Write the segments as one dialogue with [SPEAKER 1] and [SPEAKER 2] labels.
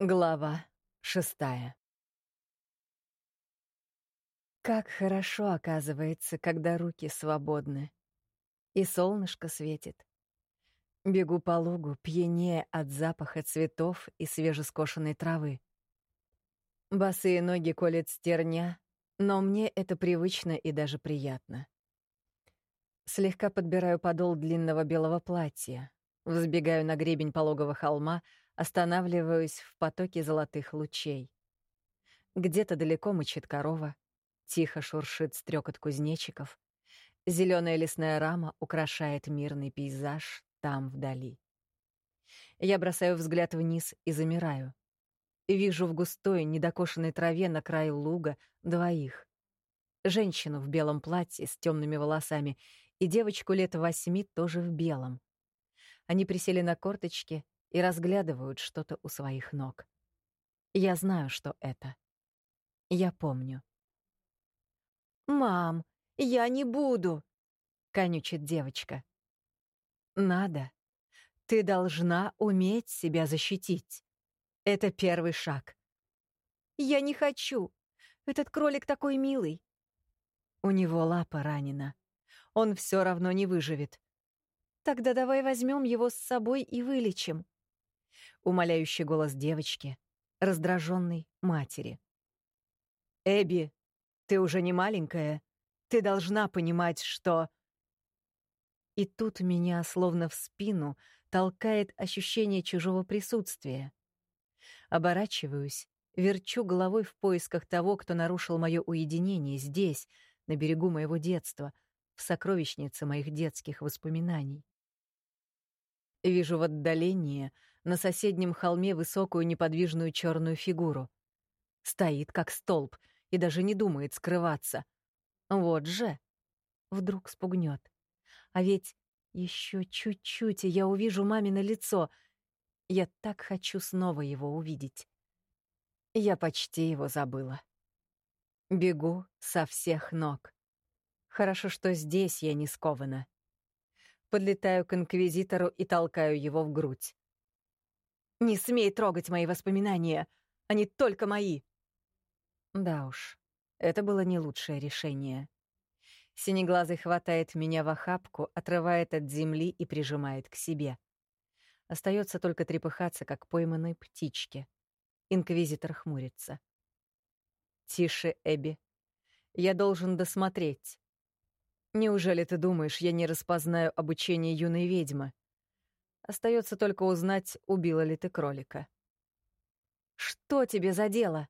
[SPEAKER 1] Глава шестая Как хорошо оказывается, когда руки свободны, и солнышко светит. Бегу по лугу, пьянее от запаха цветов и свежескошенной травы. Босые ноги колет стерня, но мне это привычно и даже приятно. Слегка подбираю подол длинного белого платья, взбегаю на гребень пологого холма — Останавливаюсь в потоке золотых лучей. Где-то далеко мычит корова, тихо шуршит стрекот кузнечиков. Зеленая лесная рама украшает мирный пейзаж там вдали. Я бросаю взгляд вниз и замираю. Вижу в густой, недокошенной траве на краю луга двоих. Женщину в белом платье с темными волосами и девочку лет восьми тоже в белом. Они присели на корточки и разглядывают что-то у своих ног. Я знаю, что это. Я помню.
[SPEAKER 2] «Мам, я не буду!»
[SPEAKER 1] — конючит девочка. «Надо. Ты должна уметь себя защитить. Это первый шаг».
[SPEAKER 2] «Я не хочу. Этот кролик такой милый».
[SPEAKER 1] У него лапа ранена. Он все равно не выживет.
[SPEAKER 2] Тогда давай возьмем его с собой и вылечим
[SPEAKER 1] умоляющий голос девочки, раздраженной матери. «Эбби, ты уже не маленькая. Ты должна понимать, что...» И тут меня, словно в спину, толкает ощущение чужого присутствия. Оборачиваюсь, верчу головой в поисках того, кто нарушил мое уединение здесь, на берегу моего детства, в сокровищнице моих детских воспоминаний. Вижу в отдалении на соседнем холме высокую неподвижную черную фигуру. Стоит как столб и даже не думает скрываться. Вот же. Вдруг спугнет. А ведь еще чуть-чуть, и я увижу мамино лицо. Я так хочу снова его увидеть. Я почти его забыла. Бегу со всех ног. Хорошо, что здесь я не скована. Подлетаю к инквизитору и толкаю его в грудь. «Не смей трогать мои воспоминания! Они только мои!» Да уж, это было не лучшее решение. Синеглазый хватает меня в охапку, отрывает от земли и прижимает к себе. Остается только трепыхаться, как пойманной птичке. Инквизитор хмурится. «Тише, Эбби. Я должен досмотреть. Неужели ты думаешь, я не распознаю обучение юной ведьмы? Остается только узнать, убила ли ты кролика. Что тебе за дело?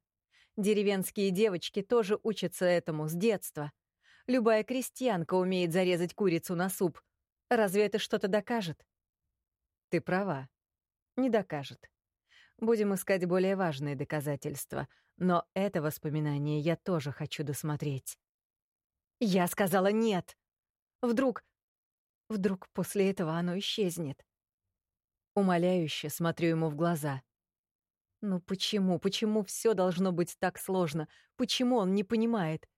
[SPEAKER 1] Деревенские девочки тоже учатся этому с детства. Любая крестьянка умеет зарезать курицу на суп. Разве это что-то докажет? Ты права. Не докажет. Будем искать более важные доказательства, но это воспоминание я тоже хочу досмотреть. Я сказала нет. Вдруг... Вдруг после этого оно исчезнет. Умоляюще смотрю ему в глаза. Ну почему, почему все должно быть так сложно? Почему он не понимает?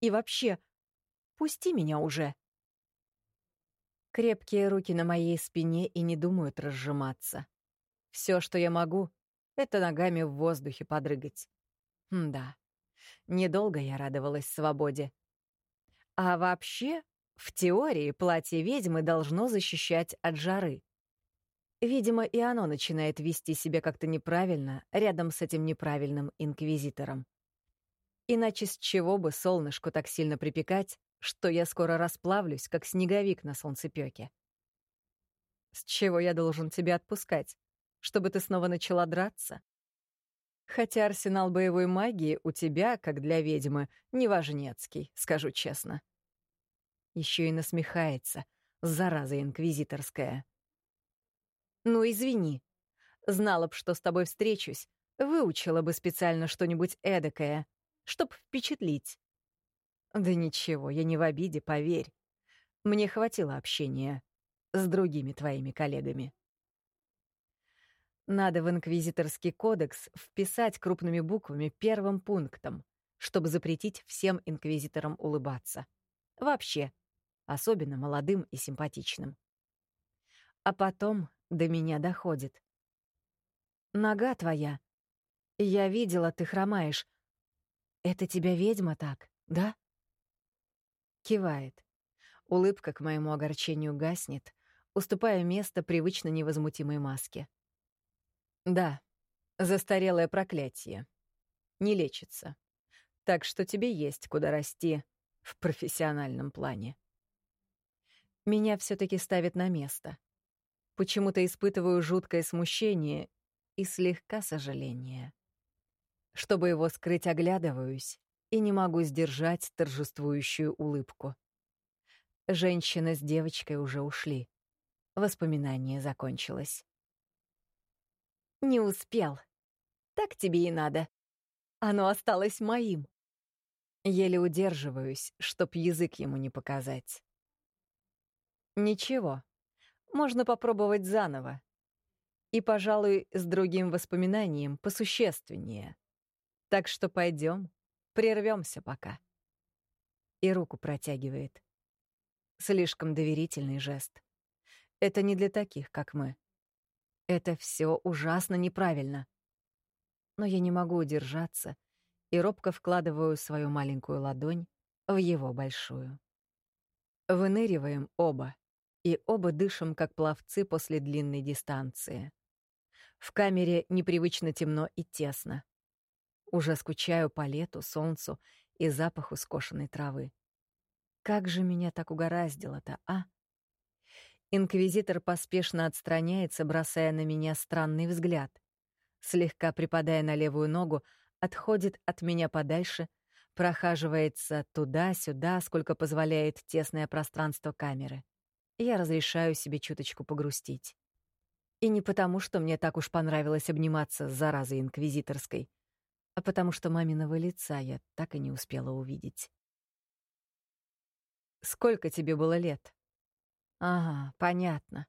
[SPEAKER 1] И вообще, пусти меня уже. Крепкие руки на моей спине и не думают разжиматься. Все, что я могу, — это ногами в воздухе подрыгать. Да, недолго я радовалась свободе. А вообще, в теории, платье ведьмы должно защищать от жары. Видимо, и оно начинает вести себя как-то неправильно рядом с этим неправильным инквизитором. Иначе с чего бы солнышку так сильно припекать, что я скоро расплавлюсь, как снеговик на солнцепёке? С чего я должен тебя отпускать? Чтобы ты снова начала драться? Хотя арсенал боевой магии у тебя, как для ведьмы, неважнецкий, скажу честно. Еще и насмехается, зараза инквизиторская. Ну, извини. Знала б, что с тобой встречусь, выучила бы специально что-нибудь эдакое, чтоб впечатлить. Да ничего, я не в обиде, поверь. Мне хватило общения с другими твоими коллегами. Надо в инквизиторский кодекс вписать крупными буквами первым пунктом, чтобы запретить всем инквизиторам улыбаться. Вообще, особенно молодым и симпатичным. А потом до меня доходит. Нога твоя Я видела, ты хромаешь. Это тебя ведьма так, да? Кивает. Улыбка к моему огорчению гаснет, уступая место привычно невозмутимой маске. Да, застарелое проклятие. Не лечится. Так что тебе есть куда расти в профессиональном плане. Меня все таки ставит на место. Почему-то испытываю жуткое смущение и слегка сожаление. Чтобы его скрыть, оглядываюсь и не могу сдержать торжествующую улыбку. Женщина с девочкой уже ушли. Воспоминание закончилось.
[SPEAKER 2] «Не успел. Так тебе и надо. Оно осталось моим».
[SPEAKER 1] Еле удерживаюсь, чтоб язык ему не показать. Ничего, можно попробовать заново. И, пожалуй, с другим воспоминанием посущественнее. Так что пойдем, прервемся пока. И руку протягивает. Слишком доверительный жест. Это не для таких, как мы. Это все ужасно неправильно. Но я не могу удержаться и робко вкладываю свою маленькую ладонь в его большую. Выныриваем оба, и оба дышим, как пловцы после длинной дистанции. В камере непривычно темно и тесно. Уже скучаю по лету, солнцу и запаху скошенной травы. Как же меня так угораздило-то, а? Инквизитор поспешно отстраняется, бросая на меня странный взгляд. Слегка припадая на левую ногу, отходит от меня подальше, прохаживается туда-сюда, сколько позволяет тесное пространство камеры. Я разрешаю себе чуточку погрустить. И не потому, что мне так уж понравилось обниматься с заразой инквизиторской, а потому что маминого лица я так и не успела увидеть. «Сколько тебе было лет?» «Ага, понятно.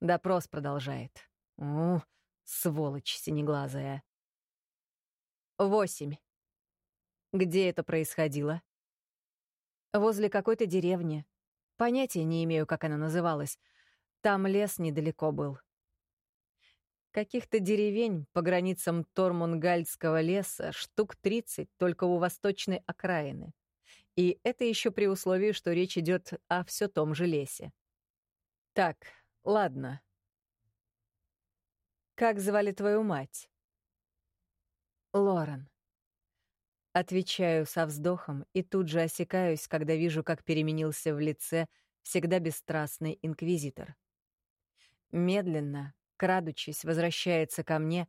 [SPEAKER 1] Допрос продолжает. У, сволочь синеглазая». «Восемь. Где это происходило?» «Возле какой-то деревни. Понятия не имею, как она называлась. Там лес недалеко был. Каких-то деревень по границам Тормунгальдского леса штук 30 только у восточной окраины. И это еще при условии, что речь идет о все том же лесе. Так, ладно. Как звали твою мать? Лорен. Отвечаю со вздохом и тут же осекаюсь, когда вижу, как переменился в лице всегда бесстрастный инквизитор. Медленно, крадучись, возвращается ко мне,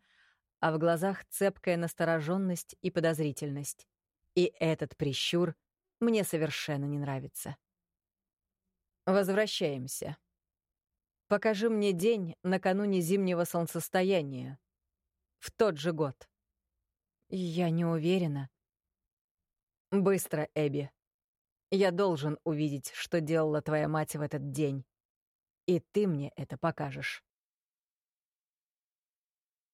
[SPEAKER 1] а в глазах цепкая настороженность и подозрительность. И этот прищур мне совершенно не нравится. Возвращаемся. Покажи мне день накануне зимнего солнцестояния. В тот же год. Я не уверена. Быстро, Эбби. Я должен увидеть, что делала твоя мать в этот день. И ты мне это покажешь.